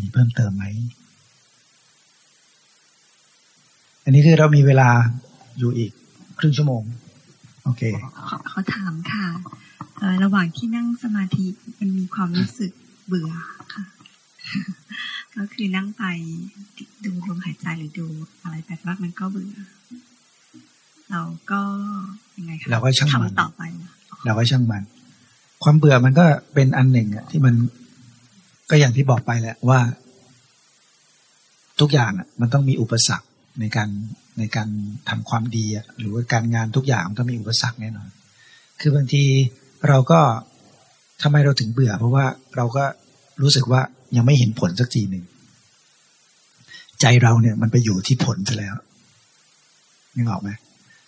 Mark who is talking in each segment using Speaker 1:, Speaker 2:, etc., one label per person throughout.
Speaker 1: มีเพิ่มเติมไหม อันนี้คือเรามีเวลาอยู่อีกครึ่งชั่วโมง โอเค
Speaker 2: ขอขอถามค่ะ ระหว่างที่นั่งสมาธิมันมีความรู้สึกเบื่อค่ะ ก็คือนั่งไปดูลมหายใจหรือดูอะไรแปลกๆมันก็เบื่อ เราก็ยังไงคะ
Speaker 1: เราก็ช่างมัน
Speaker 2: ต่อไป
Speaker 1: เราก็ช่างมัน ความเบื่อมันก็เป็นอันหนึ่งอะที่มัน ก็อย่างที่บอกไปแหละว่า ทุกอย่างมันต้องมีอุปสรรคในการในการทำความดีหรือว่าการงานทุกอย่างมันต้องมีอุปสรรคแน่นอน คือบางทีเราก็ทำไมเราถึงเบื่อ เพราะว่าเราก็รู้สึกว่ายังไม่เห็นผลสักทีหนึ่งใจเราเนี่ยมันไปอยู่ที่ผลซะแล้วนึกออกไหม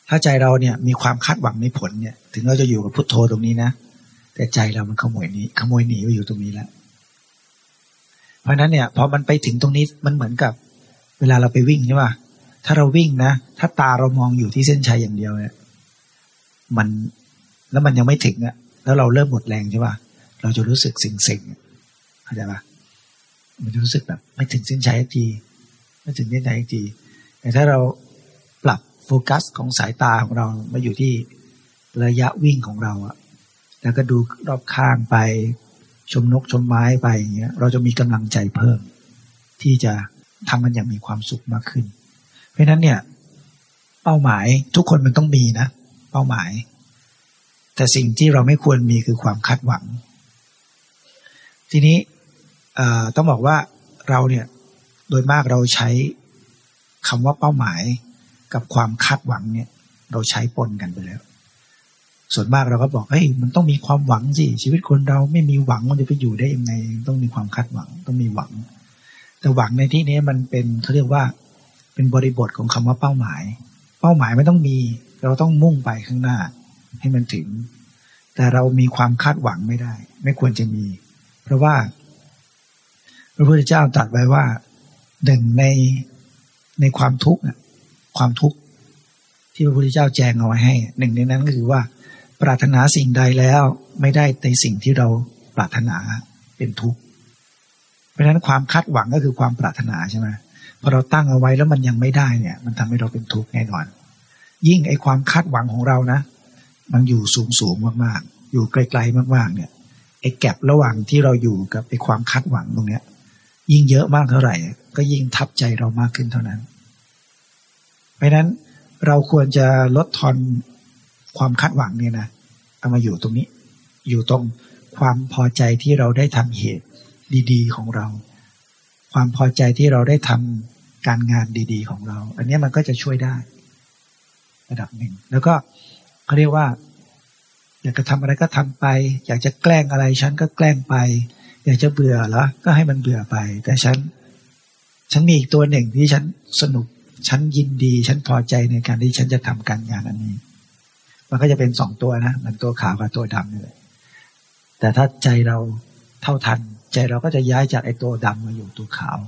Speaker 1: ถ้าใจเราเนี่ยมีความคาดหวังในผลเนี่ย ถึงเราจะอยู่กับพุทโธตรงนี้นะแต่ใจเรามันขโมยนี้ขโมยหนีไปอยู่ตรงนี้แล้ว เพราะนั้นเนี่ยพอมันไปถึงตรงนี้มันเหมือนกับ เวลาเราไปวิ่งใช่ป่ะถ้าเราวิ่งนะ ถ้าตาเรามองอยู่ที่เส้นชัยอย่างเดียวเนี่ยมันแล้วมันยังไม่ถึงอะแล้วเราเริ่มหมดแรงใช่ป่ะเราจะรู้สึกสิงๆเข้าใจป่ะมันจะรู้สึกแบบไม่ถึงเส้นชัยทีไม่ถึงเส้นชัยทีแต่ถ้าเราปรับโฟกัสของสายตาของเรามาอยู่ที่ระยะวิ่งของเราอะแล้วก็ดูรอบข้างไป ชมนกชมไม้ไปอย่างเงี้ยเราจะมีกำลังใจเพิ่ม ที่จะทำมันอย่างมีความสุขมากขึ้น เพราะนั้นเนี่ย เป้าหมายทุกคนมันต้องมีนะ เป้าหมาย แต่สิ่งที่เราไม่ควรมีคือความคาดหวัง ทีนี้ต้องบอกว่าเราเนี่ยโดยมากเราใช้คำว่าเป้าหมายกับความคาดหวังเนี่ย เราใช้ปนกันไปแล้ว ส่วนมากเราก็บอกเฮ้ยมันต้องมีความหวังสิชีวิตคนเราไม่มีหวังมันจะไปอยู่ได้ยังไงต้องมีความคาดหวังต้องมีหวัง แต่หวังในที่นี้มันเป็นเขาเรียกว่าเป็นบริบทของคำว่าเป้าหมาย เป้าหมายไม่ต้องมี เราต้องมุ่งไปข้างหน้า ให้มันถึง แต่เรามีความคาดหวังไม่ได้ ไม่ควรจะมี เพราะว่า พระพุทธเจ้าตรัสไว้ว่าหนึ่งในในความทุกข์ความทุกข์ที่พระพุทธเจ้าแจงเอาไว้ให้ หนึ่งในนั้นก็คือว่า ปรารถนาสิ่งใดแล้วไม่ได้ในสิ่งที่เราปรารถนาเป็นทุกข์เพราะฉะนั้นความคาดหวังก็คือความปรารถนาใช่ไหมพอเราตั้งเอาไว้แล้วมันยังไม่ได้เนี่ย มันทำให้เราเป็นทุกข์แน่นอน ยิ่งไอ้ความคาดหวังของเรานะ มันอยู่สูงสูงมากๆ อยู่ไกลๆมากๆ เนี่ยไอ้แกลบระหว่างที่เราอยู่กับไอ้ความคาดหวังตรงเนี้ย ยิ่งเยอะมากเท่าไหร่ ก็ยิ่งทับใจเรามากขึ้นเท่านั้น เพราะนั้นเราควรจะลดทอน ความคาดหวังเนี่ยนะเอามาอยู่ตรงนี้ อยู่ตรงความพอใจที่เราได้ทำเหตุดี ๆ ของเรา ความพอใจที่เราได้ทำการงานดี ๆ ของเรา อันนี้มันก็จะช่วยได้ ระดับหนึ่ง แล้วก็เขาเรียกว่า อยากจะทำอะไรก็ทำไป อยากจะแกล้งอะไรฉันก็แกล้งไป อยากจะเบื่อแล้วก็ให้มันเบื่อไป แต่ฉัน ฉันมีอีกตัวหนึ่งที่ฉันสนุก ฉันยินดี ฉันพอใจในการที่ฉันจะทำการงานอันนี้ มันก็จะเป็นสองตัวนะมันตัวขาวกับตัวดำเลย แต่ถ้าใจเราเท่าทัน ใจเราก็จะย้ายจากไอ้ตัวดำมาอยู่ตัวขาว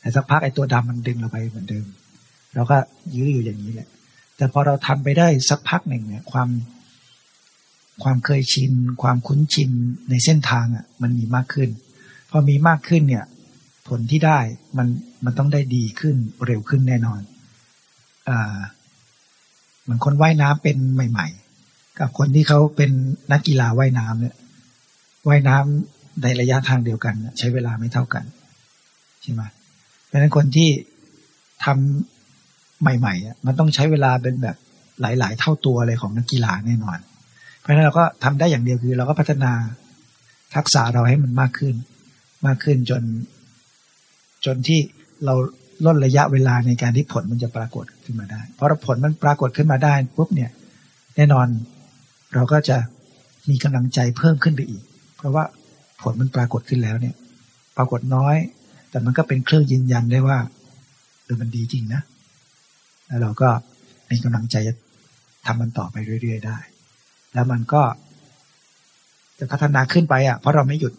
Speaker 1: แต่สักพักไอ้ตัวดำมันดึงเราไปเหมือนเดิมเราก็ยื้ออยู่อย่างนี้แหละ แต่พอเราทำไปได้สักพักหนึ่งเนี่ย ความความเคยชิน ความคุ้นชินในเส้นทางอะ มันมีมากขึ้น พอมีมากขึ้นเนี่ย ผลที่ได้มันมันต้องได้ดีขึ้นเร็วขึ้นแน่นอนอ่า เหมือนคนว่ายน้ำเป็นใหม่ ๆ กับคนที่เขาเป็นนักกีฬาว่ายน้ำเนี่ยว่ายน้ำในระยะทางเดียวกัน ใช้เวลาไม่เท่ากันใช่ไหมเพราะฉะนั้นคนที่ทำใหม่ๆมันต้องใช้เวลาเป็นแบบหลาย ๆ เท่าตัวเลยของนักกีฬาแน่นอน เพราะฉะนั้นเราก็ทำได้อย่างเดียวคือ เราก็พัฒนาทักษะเราให้มันมากขึ้น มากขึ้นจน จนที่เรา ลดระยะเวลาในการที่ผลมันจะปรากฏขึ้นมาได้ เพราะผลมันปรากฏขึ้นมาได้ปุ๊บเนี่ย แน่นอนเราก็จะมีกำลังใจเพิ่มขึ้นไปอีก เพราะว่าผลมันปรากฏขึ้นแล้วเนี่ย ปรากฏน้อย แต่มันก็เป็นเครื่องยืนยันได้ว่าเออมันดีจริงนะ แล้วเราก็มีกำลังใจจะทำมันต่อไปเรื่อยๆได้ แล้วมันก็จะพัฒนาขึ้นไปอะ เพราะเราไม่หยุด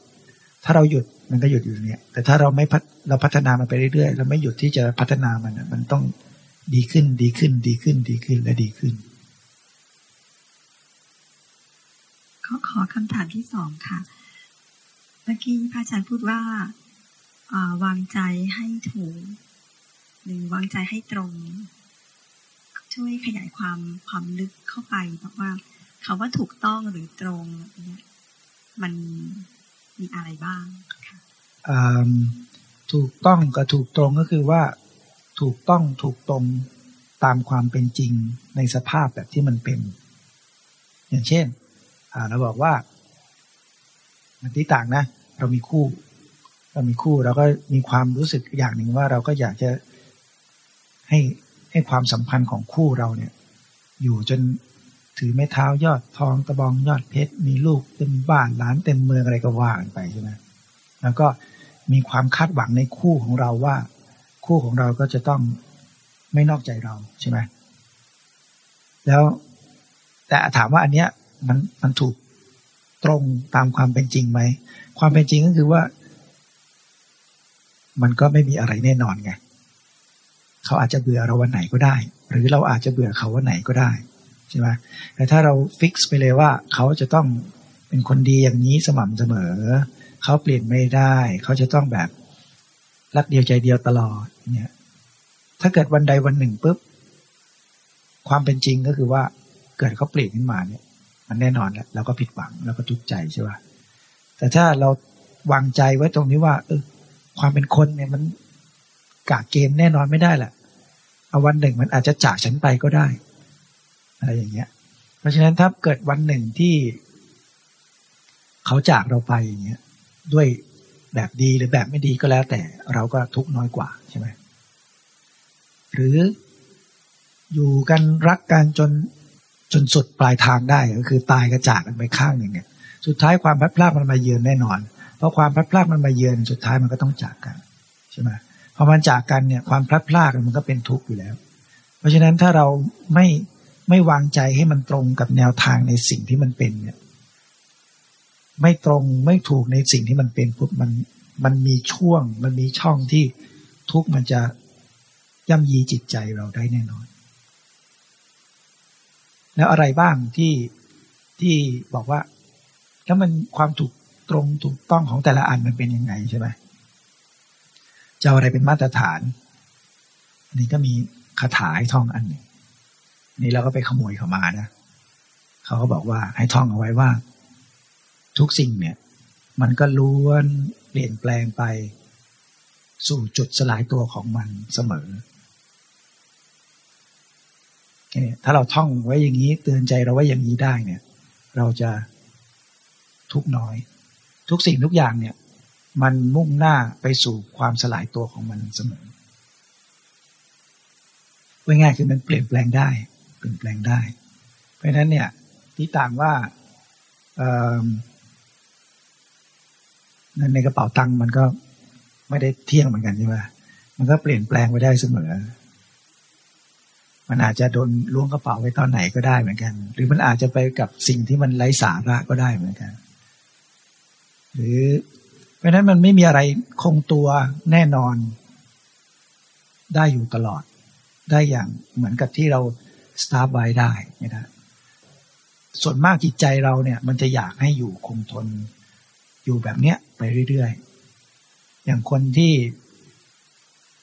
Speaker 1: ถ้าเราหยุด มันก็หยุดอยู่เนี่ย แต่ถ้าเราไม่เราพัฒนามันไปเรื่อยๆ เราไม่หยุดที่จะพัฒนามันมันต้องดีขึ้นดีขึ้นดีขึ้นดีขึ้นและดีขึ้น
Speaker 2: ขอขอคำถามที่สองค่ะ เมื่อกี้พระอาจารย์พูดว่าวางใจให้ถูก หรือวางใจให้ตรง ช่วยขยายความความลึกเข้าไปบอกว่าคาว่าถูกต้องหรือตรงเนี่ยมัน มีอะไรบ้างค่ะ
Speaker 1: ถูกต้องกับถูกตรงก็คือว่าถูกต้องถูกตรงตามความเป็นจริงในสภาพแบบที่มันเป็น อย่างเช่นเราบอกว่า มันที่ต่างนะ เรามีคู่ เรามีคู่เราก็มีความรู้สึกอย่างหนึ่งว่าเราก็อยากจะให้ให้ความสัมพันธ์ของคู่เราเนี่ย อยู่จน ถือไม้เท้ายอดทองตะบองยอดเพชรมีลูกเต็มบ้านหลานเต็มเมืองอะไรก็ว่ากันไปใช่ไหมแล้วก็มีความคาดหวังในคู่ของเราว่า คู่ของเราก็จะต้องไม่นอกใจเราใช่ไหมแล้วแต่ถามว่าอันเนี้ยมันมันถูกตรงตามความเป็นจริงไหมความเป็นจริงก็คือว่า มันก็ไม่มีอะไรแน่นอนไงเขาอาจจะเบื่อเราวันไหนก็ได้ หรือเราอาจจะเบื่อเขาวันไหนก็ได้ ใช่ไหมแต่ถ้าเราฟิกซ์ไปเลยว่าเขาจะต้องเป็นคนดีอย่างนี้สม่ำเสมอ เขาเปลี่ยนไม่ได้ เขาจะต้องแบบรักเดียวใจเดียวตลอดเนี่ยถ้าเกิดวันใดวันหนึ่งปุ๊บความเป็นจริงก็คือว่าเกิดเขาเปลี่ยนขึ้นมาเนี่ย มันแน่นอนแล้วเราก็ผิดหวังเราก็ทุกข์ใจใช่ป่ะแต่ถ้าเราวางใจไว้ตรงนี้ว่า เออ ความเป็นคนเนี่ยมันกาเกณฑ์แน่นอนไม่ได้แหละเอาวันหนึ่งมันอาจจะจากฉันไปก็ได้ อะไรอย่างเงี้ย เพราะฉะนั้นถ้าเกิดวันหนึ่งที่เขาจากเราไปอย่างเงี้ยด้วยแบบดีหรือแบบไม่ดีก็แล้ว แต่เราก็ทุกน้อยกว่าใช่ไหมหรืออยู่กันรักกันจนจนสุดปลายทางได้ก็คือตายกระจากกันไปข้างหนึ่งเนี่ยสุดท้ายความพัดพลาดมันมาเยือนแน่นอน เพราะความพัดพลาดมันมาเยือนสุดท้ายมันก็ต้องจากกันใช่ไหมพอมันจากกันเนี่ยความพลัดพลาดมันก็เป็นทุกข์อยู่แล้ว เพราะฉะนั้นถ้าเราไม่ ไม่วางใจให้มันตรงกับแนวทางในสิ่งที่มันเป็นเนี่ย ไม่ตรงไม่ถูกในสิ่งที่มันเป็นปุ๊บมันมันมีช่วง มันมีช่องที่ทุกมันจะย่ำยีจิตใจเราได้แน่นอน แล้วอะไรบ้างที่ที่บอกว่า แล้วมันความถูกตรงถูกต้องของแต่ละอันมันเป็นยังไงใช่ไหมจะอะไรเป็นมาตรฐาน อันนี้ก็มีคาถาให้ท่องอันหนึ่ง นี่เราก็ไปขโมยเขามานะเขาก็บอกว่าให้ท่องเอาไว้ว่า ทุกสิ่งเนี่ย มันก็ล้วนเปลี่ยนแปลงไป สู่จุดสลายตัวของมันเสมอถ้าเราท่องไว้อย่างนี้ เตือนใจเราไว้อย่างนี้ได้เนี่ย เราจะทุกน้อย ทุกสิ่งทุกอย่างเนี่ย มันมุ่งหน้าไปสู่ความสลายตัวของมันเสมอว่าง่ายคือมันเปลี่ยนแปลงได้ เปลี่ยนแปลงได้ เพราะฉะนั้นเนี่ยที่ต่างว่าในกระเป๋าตังค์มันก็ไม่ได้เที่ยงเหมือนกันใช่ไหมมันก็เปลี่ยนแปลงไปได้เสมอ มันอาจจะโดนล้วงกระเป๋าไว้ตอนไหนก็ได้เหมือนกัน หรือมันอาจจะไปกับสิ่งที่มันไร้สาระก็ได้เหมือนกัน หรือ เพราะนั้นมันไม่มีอะไรคงตัวแน่นอน ได้อยู่ตลอด ได้อย่างเหมือนกับที่เรา สตาร์ไว้ได้ไม่ได้ส่วนมากจิตใจเราเนี่ยมันจะอยากให้อยู่คงทนอยู่แบบเนี้ยไปเรื่อยๆ อย่างคนที่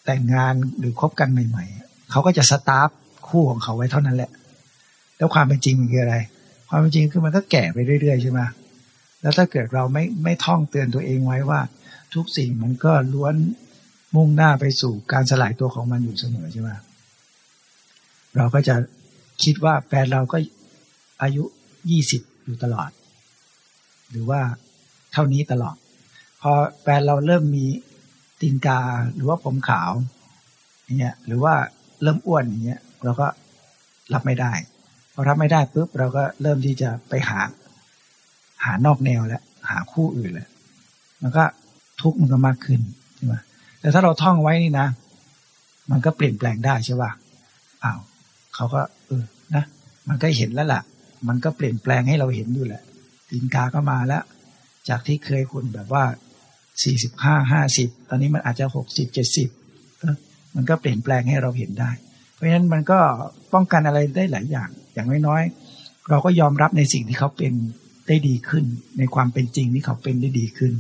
Speaker 1: แต่งงานหรือคบกันใหม่ๆ เขาก็จะสตาร์ฟคู่ของเขาไว้เท่านั้นแหละ แล้วความเป็นจริงมันคืออะไร ความเป็นจริงคือมันก็แก่ไปเรื่อยๆใช่ไหมแล้วถ้าเกิดเราไม่ไม่ท่องเตือนตัวเองไว้ว่า ทุกสิ่งมันก็ล้วนมุ่งหน้าไปสู่การสลายตัวของมันอยู่เสมอใช่ไหมเราก็จะ คิดว่าแฟนเราก็อายุยี่สิบอยู่ตลอด หรือว่าเท่านี้ตลอด พอแฟนเราเริ่มมีตีนกาหรือว่าผมขาวอย่างเงี้ยหรือว่าเริ่มอ้วนอย่างเงี้ยเราก็รับไม่ได้พอรับไม่ได้ปุ๊บเราก็เริ่มที่จะไปหา หานอกแนวแล้วหาคู่อื่นแล้วมันก็ทุกข์มันก็มากขึ้นใช่ไหมแต่ถ้าเราท่องไว้นี่นะ มันก็เปลี่ยนแปลงได้ใช่ป่ะอ้าวเขาก็เออ มันก็เห็นแล้วล่ะ มันก็เปลี่ยนแปลงให้เราเห็นอยู่แหละตีนกาก็มาแล้ว จากที่เคยคุณแบบว่าสี่สิบห้าห้าสิบตอนนี้มันอาจจะหกสิบเจ็ดสิบมันก็เปลี่ยนแปลงให้เราเห็นได้ เพราะฉะนั้นมันก็ป้องกันอะไรได้หลายอย่าง อย่างน้อยๆเราก็ยอมรับในสิ่งที่เขาเป็นได้ดีขึ้น ในความเป็นจริงที่เขาเป็นได้ดีขึ้น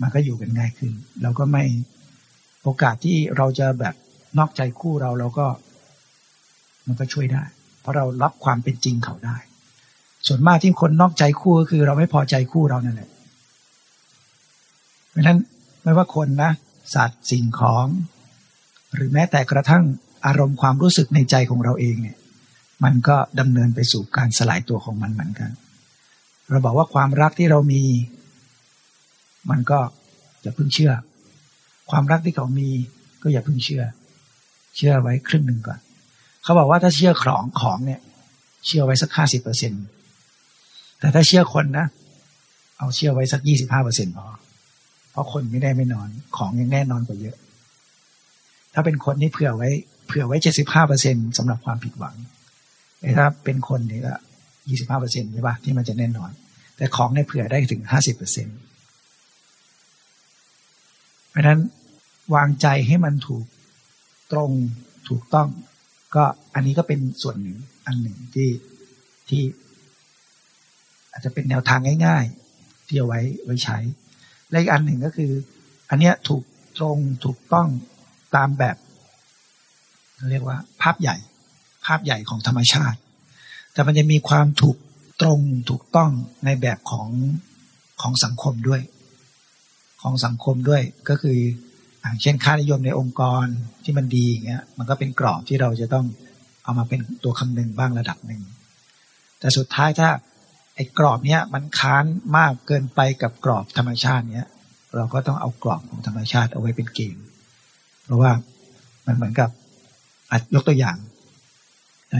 Speaker 1: มันก็อยู่กันง่ายขึ้น เราก็ไม่โอกาสที่เราจะแบบนอกใจคู่เราเราก็ มันก็ช่วยได้ เพราะเรารับความเป็นจริงเขาได้ ส่วนมากที่คนนอกใจคู่ก็คือ เราไม่พอใจคู่เรานั่นแหละเพราะฉะนั้นไม่ว่าคนนะ สัตว์สิ่งของ หรือแม้แต่กระทั่งอารมณ์ความรู้สึกในใจของเราเองเนี่ย มันก็ดำเนินไปสู่การสลายตัวของมันเหมือนกัน เราบอกว่าความรักที่เรามี มันก็อย่าเพิ่งเชื่อ ความรักที่เขามีก็อย่าเพิ่งเชื่อ เชื่อไว้ครึ่งหนึ่งก่อน เขาบอกว่าถ้าเชื่อของของเนี่ย เชื่อไว้สักห้าสิบเปอร์เซ็นตแต่ถ้าเชื่อคนนะ เอาเชื่อไว้สักยี่สิบห้าเปอร์เซ็นพอเพราะคนไม่ได้ไม่นอนของยังแน่นอนกว่าเยอะ ถ้าเป็นคนนี่เผื่อไว้เผื่อไว้เจ็ดสิบห้าเปอร์เซ็นสำหรับความผิดหวังแต่ถ้าเป็นคนนี่ก็ยี่สิบห้าเปอร์เซ็นใช่ปะที่มันจะแน่นอน แต่ของเนี่ยเผื่อได้ถึงห้าสิบเปอร์เซ็นเพราะนั้นวางใจให้มันถูกตรงถูกต้อง ก็อันนี้ก็เป็นส่วนหนึ่งอันหนึ่งที่ที่ อาจจะเป็นแนวทางง่าย ๆ ที่เอาไว้ไว้ใช้ และอีกอันหนึ่งก็คือ อันเนี้ยถูกตรงถูกต้องตามแบบเรียกว่า ภาพใหญ่ ภาพใหญ่ของธรรมชาติ แต่มันจะมีความถูกตรงถูกต้องในแบบของของสังคมด้วย ของสังคมด้วยก็คือ เช่นค่านิยมในองค์กรที่มันดีอย่างเงี้ยมันก็เป็นกรอบที่เราจะต้องเอามาเป็นตัวคำนึงบ้างระดับหนึ่งแต่สุดท้ายถ้าไอ้กรอบเนี้ยมันค้านมากเกินไปกับกรอบธรรมชาติเนี้ยเราก็ต้องเอากรอบของธรรมชาติเอาไว้เป็นเกณฑ์เพราะว่ามันเหมือนกับยกตัวอย่าง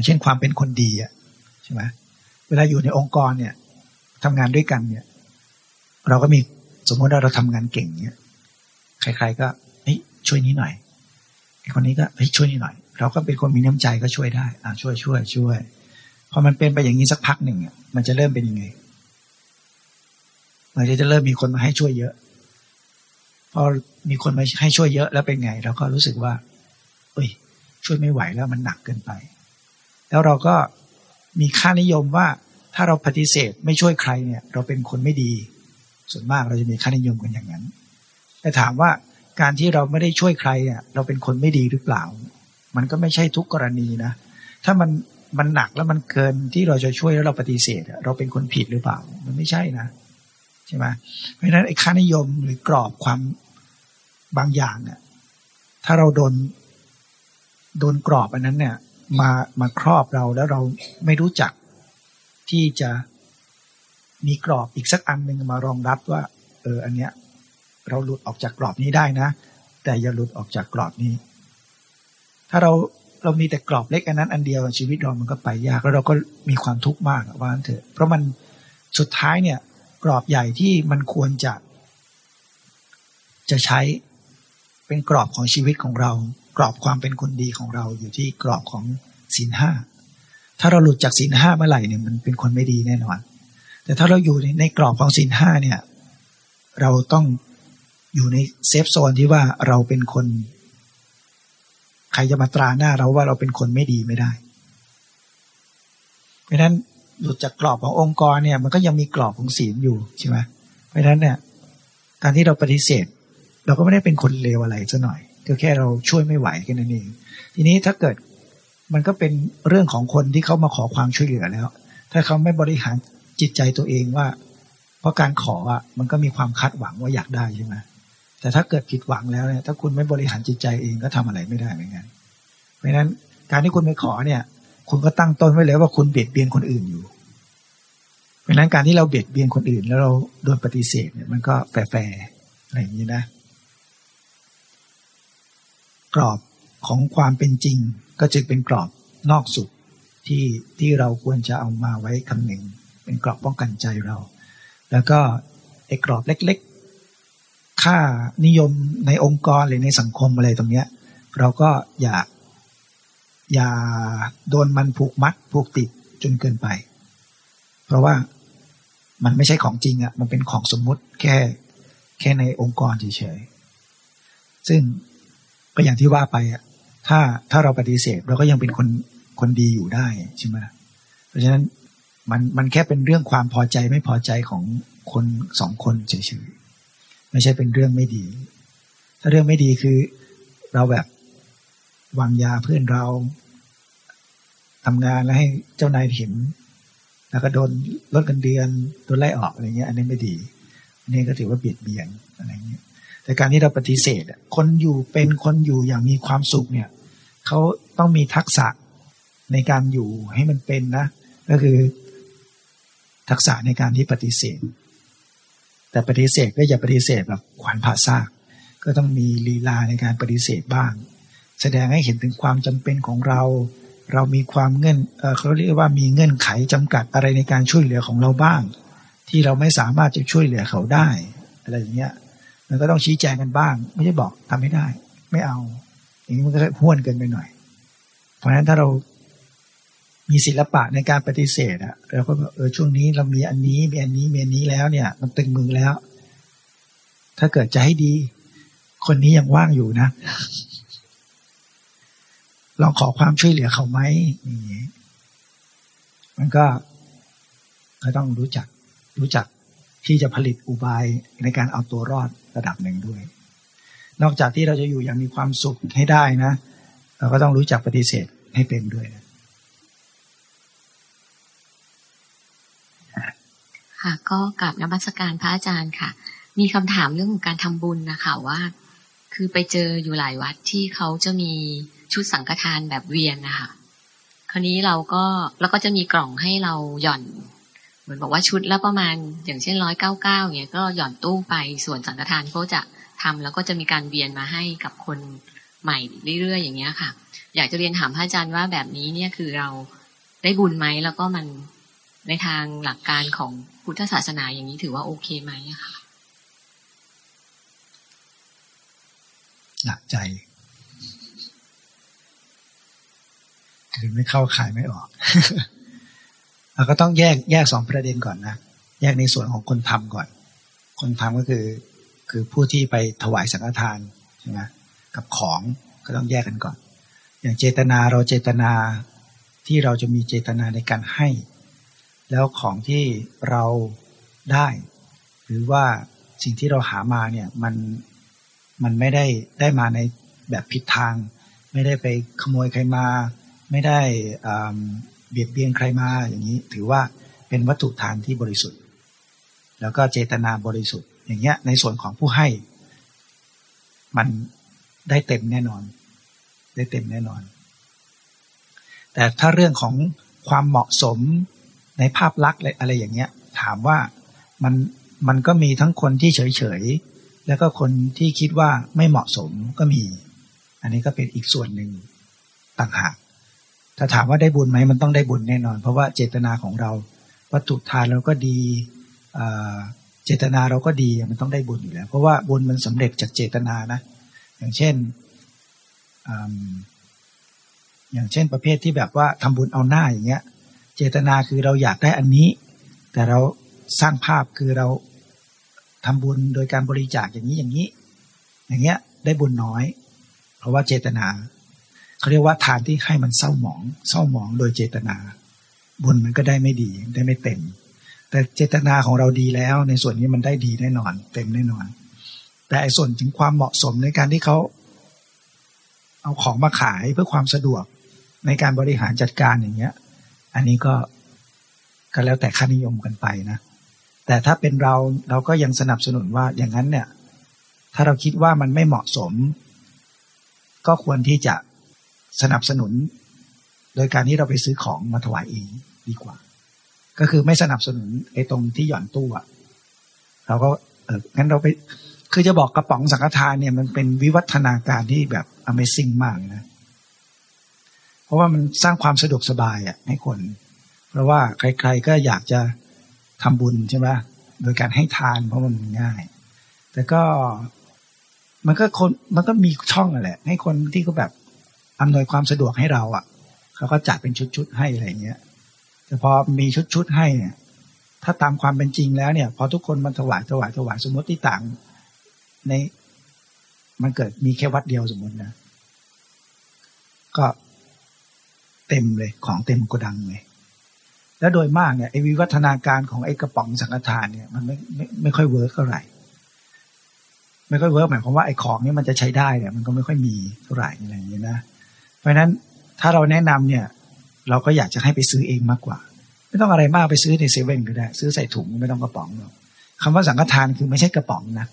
Speaker 1: เช่นความเป็นคนดีอะใช่ไหมเวลาอยู่ในองค์กรเนี่ยทำงานด้วยกันเนี่ย เราก็มีสมมติว่าเราทำงานเก่งเนี่ยใครๆก็ ช่วยนี้หน่อยไอ้คนนี้ก็เฮ้ยช่วยนี้หน่อย เราก็เป็นคนมีน้ำใจก็ช่วยได้ อ่าช่วยช่วยช่วยพอมันเป็นไปอย่างนี้สักพักหนึ่งอะมันจะเริ่มเป็นยังไงมันจะเริ่มมีคนมาให้ช่วยเยอะ พอมีคนมาให้ช่วยเยอะแล้วเป็นไงเราก็รู้สึกว่า เอ้ย ช่วยไม่ไหวแล้วมันหนักเกินไป แล้วเราก็มีค่านิยมว่าถ้าเราปฏิเสธไม่ช่วยใครเนี่ย เราเป็นคนไม่ดี ส่วนมากเราจะมีค่านิยมกันอย่างนั้น แต่ถามว่า การที่เราไม่ได้ช่วยใครเนี่ยเราเป็นคนไม่ดีหรือเปล่า มันก็ไม่ใช่ทุกกรณีนะ ถ้ามันมันหนักแล้วมันเกินที่เราจะช่วยแล้วเราปฏิเสธ เราเป็นคนผิดหรือเปล่า มันไม่ใช่นะใช่ไหมเพราะฉะนั้นไอ้ค่านิยมหรือกรอบความบางอย่างเนี่ยถ้าเราโดนโดนกรอบอันนั้นเนี่ย มามาครอบเราแล้วเราไม่รู้จักที่จะมีกรอบอีกสักอันหนึ่งมารองรับว่า เออ อันเนี้ย เราหลุดออกจากกรอบนี้ได้นะ แต่อย่าหลุดออกจากกรอบนี้ ถ้าเราเรามีแต่กรอบเล็กอันนั้นอันเดียวชีวิตเรามันก็ไปยากแล้วเราก็มีความทุกข์มากว่านั่นเถอะ เพราะมันสุดท้ายเนี่ย กรอบใหญ่ที่มันควรจะ จะใช้เป็นกรอบของชีวิตของเรา กรอบความเป็นคนดีของเราอยู่ที่กรอบของศีลห้าถ้าเราหลุดจากศีลห้าเมื่อไหร่เนี่ยมันเป็นคนไม่ดีแน่นอน แต่ถ้าเราอยู่ในในกรอบของศีลห้าเนี่ย เราต้อง อยู่ในเซฟโซนที่ว่าเราเป็นคน ใครจะมาตราหน้าเราว่าเราเป็นคนไม่ดีไม่ได้ เพราะนั้นหลุดจากกรอบขององค์กรเนี่ย มันก็ยังมีกรอบของศีลอยู่ใช่ไหมเพราะฉะนั้นเนี่ยการที่เราปฏิเสธ เราก็ไม่ได้เป็นคนเลวอะไรซะหน่อยก็แค่เราช่วยไม่ไหวแค่นั้นเองทีนี้ถ้าเกิดมันก็เป็นเรื่องของคนที่เขามาขอความช่วยเหลือแล้ว ถ้าเขาไม่บริหารจิตใจตัวเองว่า เพราะการขออะมันก็มีความคาดหวังว่าอยากได้ใช่ไหม แต่ถ้าเกิดผิดหวังแล้วเนี่ยถ้าคุณไม่บริหารจิตใจเองก็ทำอะไรไม่ได้เหมือนกันเพราะฉะนั้นการที่คุณไปขอเนี่ย คุณก็ตั้งต้นไว้แล้วว่าคุณเบียดเบียนคนอื่นอยู่ เพราะฉะนั้นการที่เราเบียดเบียนคนอื่น แล้วเราโดนปฏิเสธเนี่ยมันก็แฝงอะไรอย่างนี้นะ กรอบของความเป็นจริง ก็จึงเป็นกรอบนอกสุดที่ที่เราควรจะเอามาไว้คำหนึ่งเป็นกรอบป้องกันใจเรา แล้วก็ไอ้กรอบเล็ก ค่านิยมในองค์กรหรือในสังคมอะไรตรงเนี้ย เราก็อย่าอย่าโดนมันผูกมัดผูกติดจนเกินไป เพราะว่ามันไม่ใช่ของจริงอะ่ะมันเป็นของสมมุติแค่แค่ในองค์กรเฉยๆซึ่งก็อย่างที่ว่าไปอะ่ะถ้าถ้าเราปฏิเสธเราก็ยังเป็นคนคนดีอยู่ได้ใช่ไหมเพราะฉะนั้นมันมันแค่เป็นเรื่องความพอใจไม่พอใจของคนสองคนเฉยๆ ไม่ใช่เป็นเรื่องไม่ดี ถ้าเรื่องไม่ดีคือเราแบบวางยาเพื่อนเราทำงานแล้วให้เจ้านายเห็น แล้วก็โดนลดกันเดือนโดนไล่ออกอะไรเงี้ย อันนี้ไม่ดีอันนี้ก็ถือว่าเบียดเบียนอะไรเงี้ย แต่การที่เราปฏิเสธคนอยู่เป็นคนอยู่อย่างมีความสุขเนี่ยเขาต้องมีทักษะในการอยู่ให้มันเป็นนะ ก็คือทักษะในการที่ปฏิเสธ แต่ปฏิเสธก็อย่าปฏิเสธแบบขวัญผ่าซาก ก็ต้องมีลีลาในการปฏิเสธบ้าง แสดงให้เห็นถึงความจำเป็นของเรา เรามีความเงื่อนเขาเรียกว่ามีเงื่อนไขจำกัดอะไรในการช่วยเหลือของเราบ้าง ที่เราไม่สามารถจะช่วยเหลือเขาได้อะไรอย่างเงี้ยมันก็ต้องชี้แจงกันบ้าง ไม่ใช่บอกทำไม่ได้ ไม่เอาอย่างนี้มันก็ห้วนเกินไปหน่อย เพราะฉะนั้นถ้าเรา มีศิลปะในการปฏิเสธอะเราก็เออช่วงนี้เรามีอันนี้มีอันนี้มีอันนี้แล้วเนี่ย มันตึงมือแล้ว ถ้าเกิดจะให้ดี คนนี้ยังว่างอยู่นะลองขอความช่วยเหลือเขาไหมอย่างนี้มันก็ก็ต้องรู้จักรู้จักที่จะผลิตอุบายในการเอาตัวรอดระดับหนึ่งด้วย นอกจากที่เราจะอยู่อย่างมีความสุขให้ได้นะ เราก็ต้องรู้จักปฏิเสธให้เป็นด้วยนะ
Speaker 3: ค่ะ ก็กราบนมัสการพระอาจารย์ค่ะ มีคำถามเรื่องของการทำบุญนะคะว่า คือไปเจออยู่หลายวัดที่เขาจะมีชุดสังฆทานแบบเวียนนะคะคราวนี้เราก็แล้วก็จะมีกล่องให้เราหย่อน เหมือนบอกว่าชุดล้วประมาณอย่างเช่นร้อยเก้าเก้าเงี้ยก็หย่อนตู้ไปส่วนสังฆทานเขาจะทำแล้วก็จะมีการเวียนมาให้กับคนใหม่เรื่อยๆอย่างเงี้ยค่ะ อยากจะเรียนถามพระอาจารย์ว่าแบบนี้เนี่ยคือเราได้บุญไหมแล้วก็มัน ในทางหลักการของพุทธศาสนาอย่างนี้ถือว่าโอเคไหมคะ
Speaker 1: หนักใจคือไม่เข้าขายไม่ออกเราก็ต้องแยกแยกสองประเด็นก่อนนะแยกในส่วนของคนทำก่อน คนทำก็คือ คือผู้ที่ไปถวายสังฆทานใช่ไหมกับของก็ต้องแยกกันก่อน อย่างเจตนาเราเจตนาที่เราจะมีเจตนาในการให้ แล้วของที่เราได้ หรือว่าสิ่งที่เราหามาเนี่ยมันมันไม่ได้ได้มาในแบบผิดทาง ไม่ได้ไปขโมยใครมา ไม่ได้เบียดเบียนใครมาอย่างนี้ ถือว่าเป็นวัตถุทานที่บริสุทธิ์ แล้วก็เจตนาบริสุทธิ์ อย่างเงี้ยในส่วนของผู้ให้ มันได้เต็มแน่นอน ได้เต็มแน่นอน แต่ถ้าเรื่องของความเหมาะสม ในภาพลักษณ์อะไรอย่างเงี้ย ถามว่ามันมันก็มีทั้งคนที่เฉยเฉยแล้วก็คนที่คิดว่าไม่เหมาะสมก็มี อันนี้ก็เป็นอีกส่วนหนึ่งต่างหากถ้าถามว่าได้บุญไหมมันต้องได้บุญแน่นอน เพราะว่าเจตนาของเรา วัตถุทานเราก็ดีเจตนาเราก็ดีมันต้องได้บุญอยู่แล้ว เพราะว่าบุญมันสำเร็จจากเจตนานะ อย่างเช่นอย่างเช่นประเภทที่แบบว่าทำบุญเอาหน้าอย่างเงี้ย เจตนาคือเราอยากได้อันนี้ แต่เราสร้างภาพคือเราทำบุญโดยการบริจาคอย่างนี้อย่างนี้ อย่างเงี้ยได้บุญน้อย เพราะว่าเจตนาเขาเรียกว่าทานที่ให้มันเศร้าหมอง เศร้าหมองโดยเจตนา บุญมันก็ได้ไม่ดีได้ไม่เต็ม แต่เจตนาของเราดีแล้ว ในส่วนนี้มันได้ดีแน่นอน เต็มแน่นอน แต่ส่วนถึงความเหมาะสมในการที่เขาเอาของมาขายเพื่อความสะดวกในการบริหารจัดการอย่างเงี้ย อันนี้ก็ก็แล้วแต่ค่านิยมกันไปนะ แต่ถ้าเป็นเราเราก็ยังสนับสนุนว่าอย่างนั้นเนี่ย ถ้าเราคิดว่ามันไม่เหมาะสม ก็ควรที่จะสนับสนุน โดยการที่เราไปซื้อของมาถวายเองดีกว่า ก็คือไม่สนับสนุนไอ้ตรงที่หย่อนตู้อะเราก็เอองั้นเราไป คือจะบอกกระป๋องสังฆทานเนี่ยมันเป็นวิวัฒนาการที่แบบ Amazing มากนะ เพราะว่ามันสร้างความสะดวกสบายอะให้คน เพราะว่าใคร ๆก็อยากจะทำบุญใช่ไหมโดยการให้ทานเพราะมันง่าย แต่ก็มันก็คนมันก็มีช่องแหละ ให้คนที่เขาแบบอำนวยความสะดวกให้เราอะเขาก็จัดเป็นชุดๆให้อะไรเงี้ยแต่พอมีชุดๆให้เนี่ย ถ้าตามความเป็นจริงแล้วเนี่ย พอทุกคนมันถวายถวายถวายสมมติที่ต่าง ในมันเกิดมีแค่วัดเดียวสมมตินะก็ เต็มเลยของเต็มโกดังเลยแล้วโดยมากเนี่ยไอ้วิวัฒนาการของไอ้กระป๋องสังฆทานเนี่ยมันไม่ไม่ไม่ค่อย work เท่าไหร่ ไม่ค่อยเวิร์กหมายความว่าไอ้ของนี้มันจะใช้ได้เนี่ยมันก็ไม่ค่อยมีเท่าไหร่อะไรอย่างเงี้ยนะเพราะฉะนั้นถ้าเราแนะนำเนี่ย เราก็อยากจะให้ไปซื้อเองมากกว่า ไม่ต้องอะไรมากไปซื้อในเซเว่นก็ได้ ซื้อใส่ถุงไม่ต้องกระป๋องหรอกคำว่าสังฆทานคือไม่ใช่กระป๋องนะ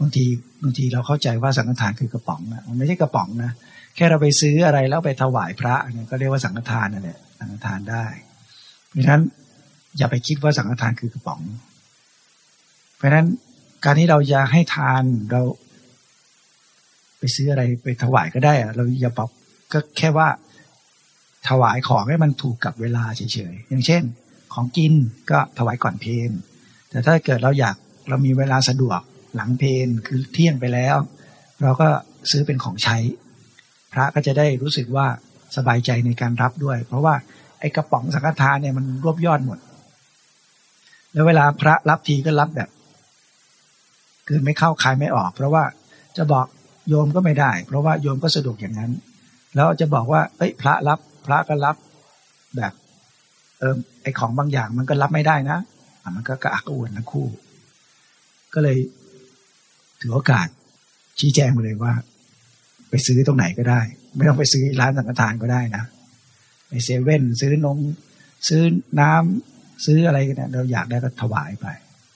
Speaker 1: บางทีบางทีเราเข้าใจว่าสังฆทานคือกระป๋องนะมันไม่ใช่กระป๋องนะ แค่เราไปซื้ออะไรแล้วไปถวายพระเนี่ยก็เรียกว่าสังฆทานนั่นแหละสังฆทานได้ เพราะฉะนั้นอย่าไปคิดว่าสังฆทานคือกระป๋อง เพราะฉะนั้นการที่เราจะให้ทานเรา ไปซื้ออะไรไปถวายก็ได้อะเราอย่าบอกก็แค่ว่าถวายของให้มันถูกกับเวลาเฉยๆ อย่างเช่น ของกินก็ถวายก่อนเพลนแต่ถ้าเกิดเราอยากเรามีเวลาสะดวกหลังเพนคือเที่ยงไปแล้ว เราก็ซื้อเป็นของใช้ พระก็จะได้รู้สึกว่าสบายใจในการรับด้วย เพราะว่าไอ้กระป๋องสังฆทานเนี่ยมันรวบยอดหมด แล้วเวลาพระรับทีก็รับแบบคือไม่เข้าคายไม่ออก เพราะว่าจะบอกโยมก็ไม่ได้ เพราะว่าโยมก็สะดวกอย่างนั้น แล้วจะบอกว่า เอ้ย พระรับ พระก็รับแบบ เออไอของบางอย่างมันก็รับไม่ได้นะมันก็กระอักกระอ่วนทั้งคู่ ก็เลยถือโอกาสชี้แจงไปเลยว่า ไปซื้อตรงไหนก็ได้ ไม่ต้องไปซื้อร้านสังฆทานก็ได้นะไปเซเว่นซื้อนงซื้อน้ำซื้ออะไรกันเนี่ยเราอยากได้ก็ถวายไป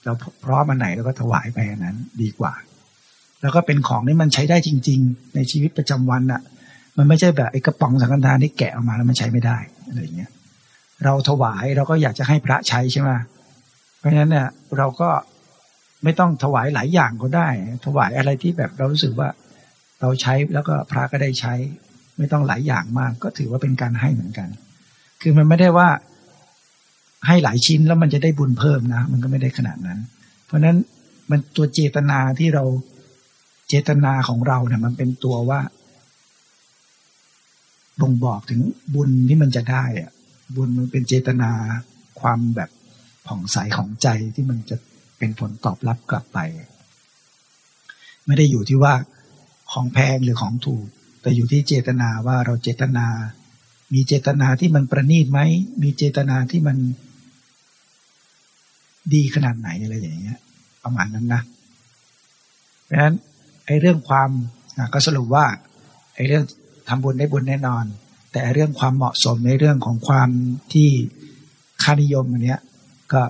Speaker 1: เราพร้อมมันไหนเราก็ถวายไปอันนั้นดีกว่า แล้วก็เป็นของที่มันใช้ได้จริง ๆ ในชีวิตประจำวันอะ่ะ มันไม่ใช่แบบไอ้กระป๋องสังฆทานที่แกะออกมาแล้วมันใช้ไม่ได้อะไรเงี้ยเราถวายเราก็อยากจะให้พระใช้ใช่ไหมเพราะฉะนั้นเนี่ยเราก็ไม่ต้องถวายหลายอย่างก็ได้ ถวายอะไรที่แบบเรารู้สึกว่า เราใช้แล้วก็พระก็ได้ใช้ ไม่ต้องหลายอย่างมาก ก็ถือว่าเป็นการให้เหมือนกัน คือมันไม่ได้ว่าให้หลายชิ้นแล้วมันจะได้บุญเพิ่มนะ มันก็ไม่ได้ขนาดนั้น เพราะฉะนั้นมันตัวเจตนาที่เราเจตนาของเราเนี่ยมันเป็นตัวว่าบ่งบอกถึงบุญที่มันจะได้อะบุญมันเป็นเจตนาความแบบผ่องใสของใจที่มันจะเป็นผลตอบรับกลับไป ไม่ได้อยู่ที่ว่า ของแพงหรือของถูก แต่อยู่ที่เจตนาว่าเราเจตนา มีเจตนาที่มันประณีตไหม มีเจตนาที่มันดีขนาดไหนอะไรอย่างเงี้ย ประมาณนั้นนะเพราะฉะนั้นไอ้เรื่องความก็สรุปว่าไอ้เรื่องทำบุญได้บุญแน่นอน แต่เรื่องความเหมาะสมในเรื่องของความที่ค่านิยมอันเนี้ย ก็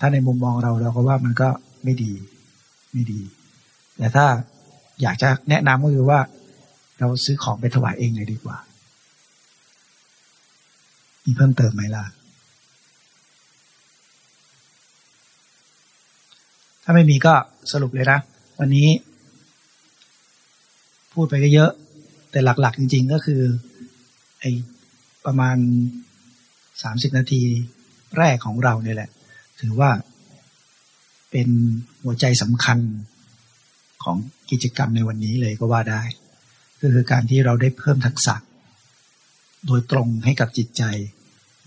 Speaker 1: ถ้าในมุมมองเราเราก็ว่ามันก็ไม่ดี ไม่ดี แต่ถ้า อยากจะแนะนำก็คือว่า เราซื้อของไปถวายเองเลยดีกว่า มีเพิ่มเติมไหมล่ะ ถ้าไม่มีก็สรุปเลยนะ วันนี้ พูดไปก็เยอะ แต่หลักๆจริง ๆ ก็คือ ไอประมาณสามสิบนาทีแรกของเราเนี่ยแหละ ถือว่าเป็นหัวใจสำคัญ ของกิจกรรมในวันนี้เลยก็ว่าได้ ก็คือการที่เราได้เพิ่มทักษะ โดยตรงให้กับจิตใจ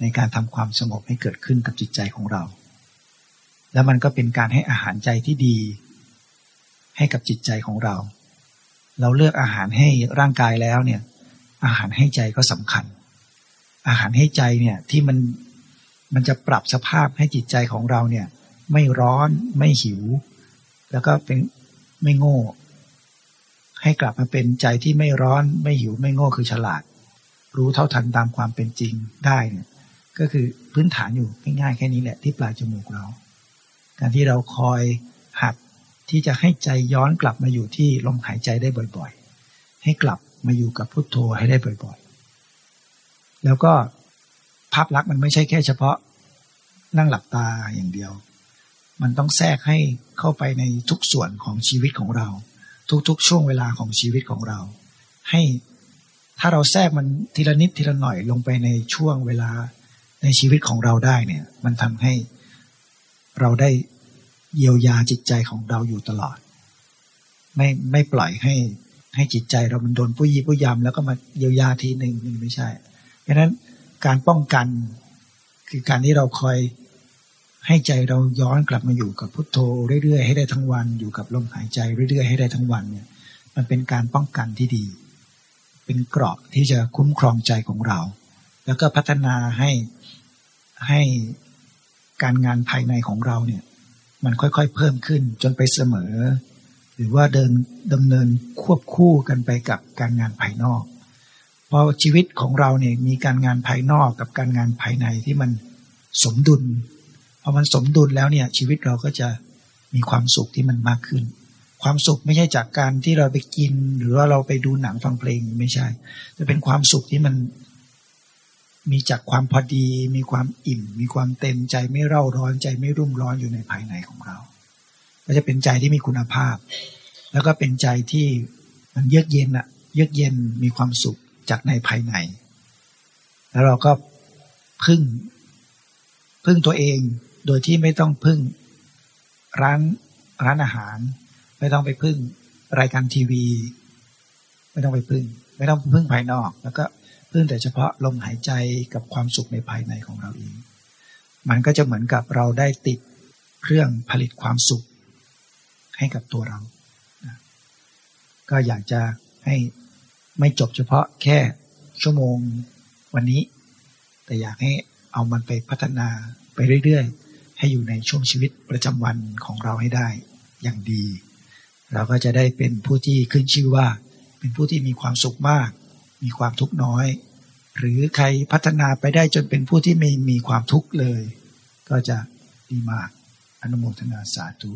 Speaker 1: ในการทำความสงบให้เกิดขึ้นกับจิตใจของเรา แล้วมันก็เป็นการให้อาหารใจที่ดี ให้กับจิตใจของเรา เราเลือกอาหารให้ร่างกายแล้วเนี่ยอาหารให้ใจก็สำคัญ อาหารให้ใจเนี่ยที่มันมันจะปรับสภาพให้จิตใจของเราเนี่ยไม่ร้อนไม่หิว แล้วก็เป็น ไม่โง่ ให้กลับมาเป็นใจที่ไม่ร้อนไม่หิวไม่โง่คือฉลาด รู้เท่าทันตามความเป็นจริงได้เนี่ยก็คือพื้นฐานอยู่ง่ายๆแค่นี้แหละที่ปลายจมูกเรา การที่เราคอยหัดที่จะให้ใจย้อนกลับมาอยู่ที่ลมหายใจได้บ่อยๆ ให้กลับมาอยู่กับพุทโธให้ได้บ่อยๆ แล้วก็ภาพลักษณ์มันไม่ใช่แค่เฉพาะนั่งหลับตาอย่างเดียว มันต้องแทรกให้เข้าไปในทุกส่วนของชีวิตของเรา ทุกๆ ช่วงเวลาของชีวิตของเรา ให้ถ้าเราแทรกมันทีละนิดทีละหน่อยลงไปในช่วงเวลาในชีวิตของเราได้เนี่ย มันทำให้เราได้เยียวยาจิตใจของเราอยู่ตลอด ไม่ไม่ปล่อยให้ให้จิตใจเรามันโดนปุยปุยยำแล้วก็มาเยียวยาทีหนึ่งมันไม่ใช่ เพราะนั้นการป้องกันคือการที่เราคอย ให้ใจเราย้อนกลับมาอยู่กับพุทโธเรื่อยๆให้ได้ทั้งวันอยู่กับลมหายใจเรื่อยๆให้ได้ทั้งวันเนี่ย มันเป็นการป้องกันที่ดี เป็นเกราะที่จะคุ้มครองใจของเรา แล้วก็พัฒนาให้ให้การงานภายในของเราเนี่ย มันค่อยๆเพิ่มขึ้นจนไปเสมอ หรือว่าเดินดำเนินควบคู่กันไปกับการงานภายนอกพอชีวิตของเราเนี่ยมีการงานภายนอกกับการงานภายในที่มันสมดุล อมันสมดุลแล้วเนี่ย ชีวิตเราก็จะมีความสุขที่มันมากขึ้น ความสุขไม่ใช่จากการที่เราไปกิน หรือว่าเราไปดูหนังฟังเพลงไม่ใช่จะเป็นความสุขที่มันมีจากความพอดี มีความอิ่ม มีความเต็มใจไม่เร่าร้อนใจไม่รุ่มร้อนอยู่ในภายในของเรา ก็จะเป็นใจที่มีคุณภาพ แล้วก็เป็นใจที่มันเยือกเย็นอะเยือกเย็นมีความสุขจากในภายใน แล้วเราก็พึ่ง พึ่งตัวเอง โดยที่ไม่ต้องพึ่งร้านร้านอาหาร ไม่ต้องไปพึ่งรายการทีวี ไม่ต้องไปพึ่ง ไม่ต้องพึ่งภายนอก แล้วก็พึ่งแต่เฉพาะลมหายใจกับความสุขในภายในของเราเองมันก็จะเหมือนกับเราได้ติดเครื่องผลิตความสุข ให้กับตัวเรา ก็อยากจะให้ไม่จบเฉพาะแค่ชั่วโมงวันนี้ แต่อยากให้เอามันไปพัฒนาไปเรื่อยๆ ให้อยู่ในช่วงชีวิตประจำวันของเราให้ได้อย่างดี เราก็จะได้เป็นผู้ที่ขึ้นชื่อว่า เป็นผู้ที่มีความสุขมาก มีความทุกข์น้อย หรือใครพัฒนาไปได้จนเป็นผู้ที่ไม่มีความทุกข์เลย ก็จะดีมากอนุโมทนาสาธุ